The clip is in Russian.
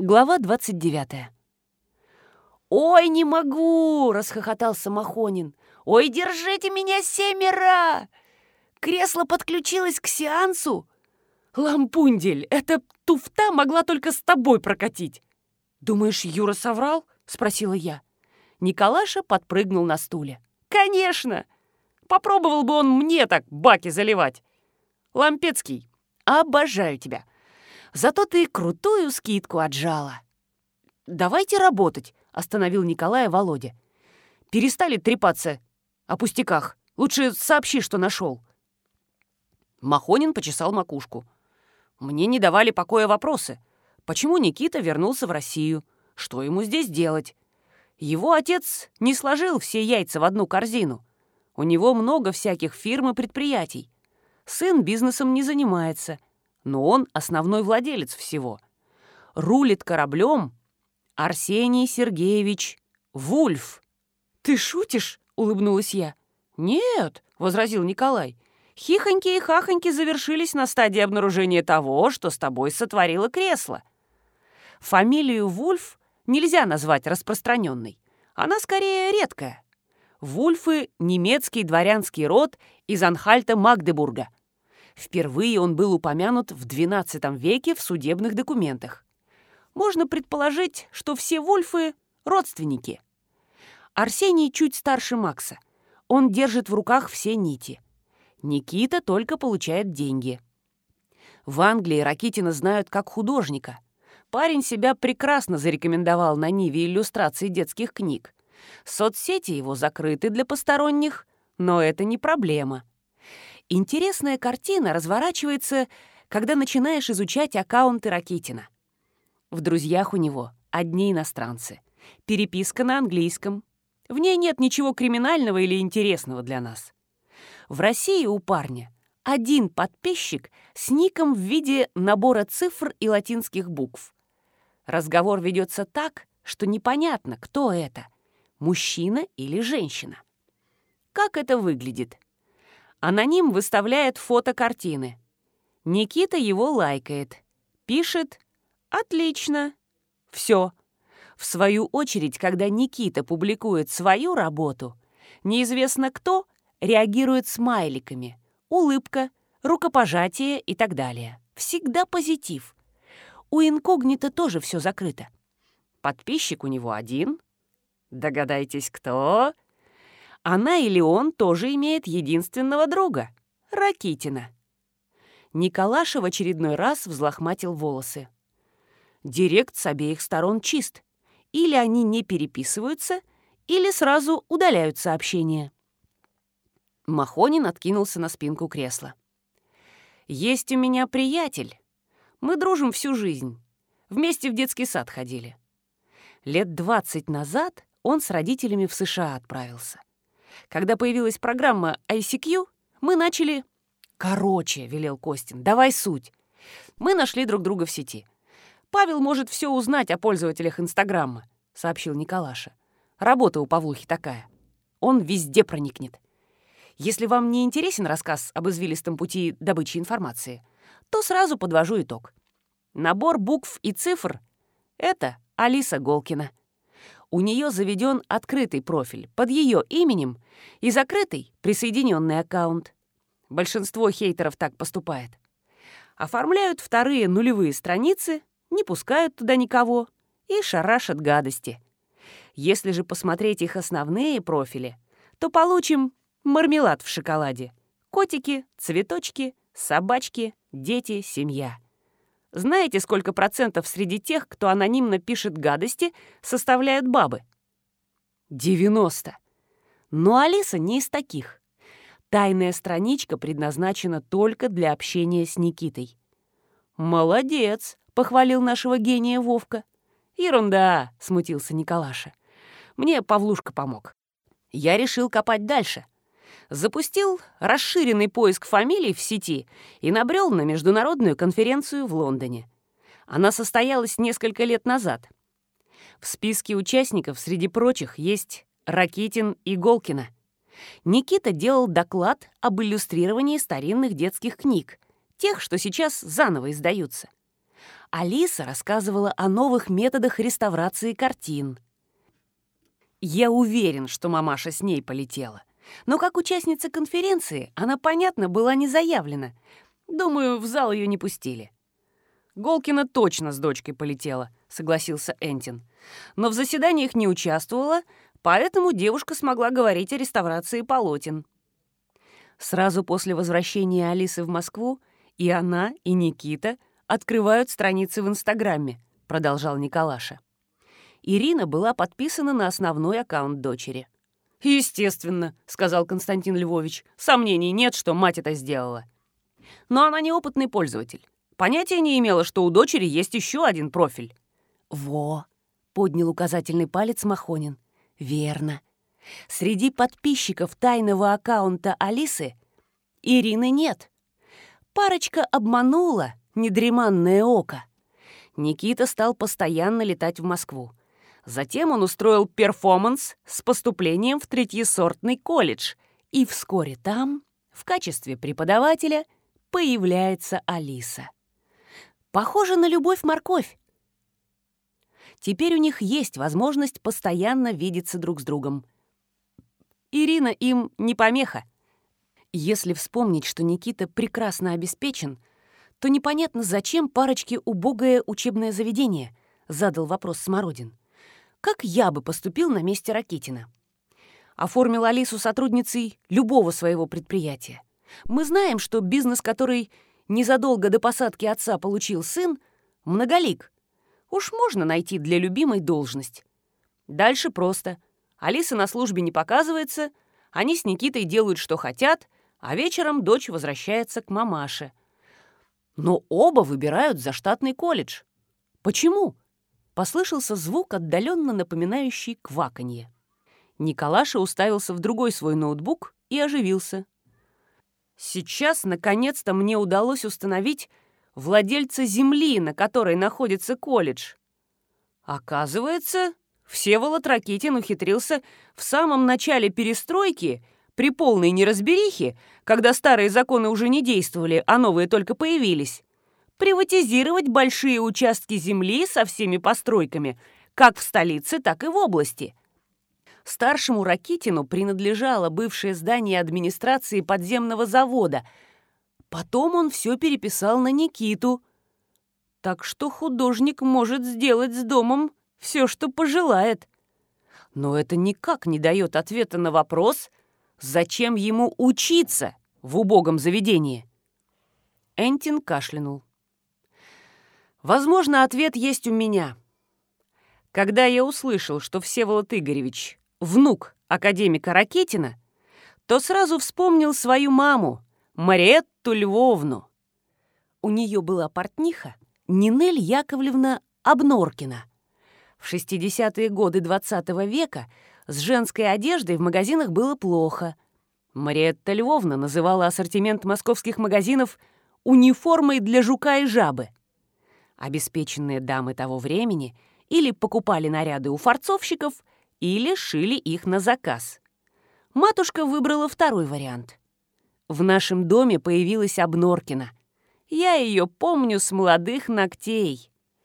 Глава 29. «Ой, не могу!» — расхохотался Махонин. «Ой, держите меня семеро!» Кресло подключилось к сеансу. «Лампундель, эта туфта могла только с тобой прокатить!» «Думаешь, Юра соврал?» — спросила я. Николаша подпрыгнул на стуле. «Конечно! Попробовал бы он мне так баки заливать! Лампецкий, обожаю тебя! Зато ты крутую скидку отжала!» «Давайте работать!» — остановил Николая Володя. «Перестали трепаться о пустяках. Лучше сообщи, что нашел». Махонин почесал макушку. «Мне не давали покоя вопросы. Почему Никита вернулся в Россию? Что ему здесь делать? Его отец не сложил все яйца в одну корзину. У него много всяких фирм и предприятий. Сын бизнесом не занимается, но он основной владелец всего. Рулит кораблем Арсений Сергеевич Вульф. «Ты шутишь?» — улыбнулась я. «Нет», — возразил Николай. «Хихоньки и хахоньки завершились на стадии обнаружения того, что с тобой сотворило кресло. Фамилию Вульф нельзя назвать распространенной. Она скорее редкая. Вульфы — немецкий дворянский род из Анхальта Магдебурга. Впервые он был упомянут в XII веке в судебных документах. Можно предположить, что все Вульфы — родственники. Арсений чуть старше Макса. Он держит в руках все нити. Никита только получает деньги. В Англии Ракитина знают как художника — Парень себя прекрасно зарекомендовал на Ниве иллюстрации детских книг. Соцсети его закрыты для посторонних, но это не проблема. Интересная картина разворачивается, когда начинаешь изучать аккаунты Ракитина. В друзьях у него одни иностранцы. Переписка на английском. В ней нет ничего криминального или интересного для нас. В России у парня один подписчик с ником в виде набора цифр и латинских букв. Разговор ведется так, что непонятно, кто это – мужчина или женщина. Как это выглядит? Аноним выставляет фото картины. Никита его лайкает. Пишет «Отлично». Все. В свою очередь, когда Никита публикует свою работу, неизвестно кто реагирует смайликами. Улыбка, рукопожатие и так далее. Всегда позитив – у инкогнито тоже все закрыто. Подписчик у него один. Догадайтесь, кто? Она или он тоже имеет единственного друга — Ракитина. Николаша в очередной раз взлохматил волосы. Директ с обеих сторон чист. Или они не переписываются, или сразу удаляют сообщения. Махонин откинулся на спинку кресла. «Есть у меня приятель, мы дружим всю жизнь. Вместе в детский сад ходили. Лет 20 назад он с родителями в США отправился. Когда появилась программа ICQ, мы начали... «Короче», — велел Костин, — «давай суть». Мы нашли друг друга в сети. «Павел может все узнать о пользователях Инстаграма», — сообщил Николаша. «Работа у Павлухи такая. Он везде проникнет. Если вам не интересен рассказ об извилистом пути добычи информации, то сразу подвожу итог. Набор букв и цифр — это Алиса Голкина. У нее заведен открытый профиль под ее именем и закрытый присоединенный аккаунт. Большинство хейтеров так поступает. Оформляют вторые нулевые страницы, не пускают туда никого и шарашат гадости. Если же посмотреть их основные профили, то получим мармелад в шоколаде. Котики, цветочки, собачки, дети, семья. Знаете, сколько процентов среди тех, кто анонимно пишет гадости, составляют бабы? 90. Но Алиса не из таких. Тайная страничка предназначена только для общения с Никитой. «Молодец!» — похвалил нашего гения Вовка. «Ерунда!» — смутился Николаша. «Мне Павлушка помог. Я решил копать дальше — запустил расширенный поиск фамилий в сети и набрел на международную конференцию в Лондоне. Она состоялась несколько лет назад. В списке участников среди прочих есть Ракитин и Голкина. Никита делал доклад об иллюстрировании старинных детских книг, тех, что сейчас заново издаются. Алиса рассказывала о новых методах реставрации картин. Я уверен, что мамаша с ней полетела. Но как участница конференции она, понятно, была не заявлена. Думаю, в зал ее не пустили. Голкина точно с дочкой полетела, согласился Энтин. Но в заседаниях не участвовала, поэтому девушка смогла говорить о реставрации полотен. Сразу после возвращения Алисы в Москву и она, и Никита открывают страницы в Инстаграме, продолжал Николаша. Ирина была подписана на основной аккаунт дочери. «Естественно», — сказал Константин Львович. «Сомнений нет, что мать это сделала». Но она неопытный пользователь. Понятия не имела, что у дочери есть еще один профиль. «Во!» — поднял указательный палец Махонин. «Верно. Среди подписчиков тайного аккаунта Алисы Ирины нет. Парочка обманула недреманное око. Никита стал постоянно летать в Москву. Затем он устроил перформанс с поступлением в третьесортный колледж, и вскоре там, в качестве преподавателя, появляется Алиса. Похоже на любовь-морковь. Теперь у них есть возможность постоянно видеться друг с другом. Ирина им не помеха. Если вспомнить, что Никита прекрасно обеспечен, то непонятно, зачем парочке убогое учебное заведение, задал вопрос Смородин. Как я бы поступил на месте Ракитина? Оформил Алису сотрудницей любого своего предприятия. Мы знаем, что бизнес, который незадолго до посадки отца получил сын, многолик. Уж можно найти для любимой должность. Дальше просто. Алиса на службе не показывается, они с Никитой делают, что хотят, а вечером дочь возвращается к мамаше. Но оба выбирают заштатный колледж. Почему? Послышался звук, отдаленно напоминающий кваканье. Николаша уставился в другой свой ноутбук и оживился. «Сейчас, наконец-то, мне удалось установить владельца земли, на которой находится колледж. Оказывается, Всеволод Ракитин ухитрился в самом начале перестройки, при полной неразберихе, когда старые законы уже не действовали, а новые только появились, приватизировать большие участки земли со всеми постройками, как в столице, так и в области. Старшему Ракитину принадлежало бывшее здание администрации подземного завода. Потом он все переписал на Никиту. Так что художник может сделать с домом все, что пожелает. Но это никак не дает ответа на вопрос, зачем ему учиться в убогом заведении. Энтин кашлянул. Возможно, ответ есть у меня. Когда я услышал, что Всеволод Игоревич — внук академика Ракетина, то сразу вспомнил свою маму, Мариетту Львовну. У нее была портниха Нинель Яковлевна Обноркина. В 60-е годы XX -го века с женской одеждой в магазинах было плохо. Мариетта Львовна называла ассортимент московских магазинов «униформой для жука и жабы». Обеспеченные дамы того времени или покупали наряды у фарцовщиков, или шили их на заказ. Матушка выбрала второй вариант. В нашем доме появилась Обноркина. Я ее помню с молодых ногтей.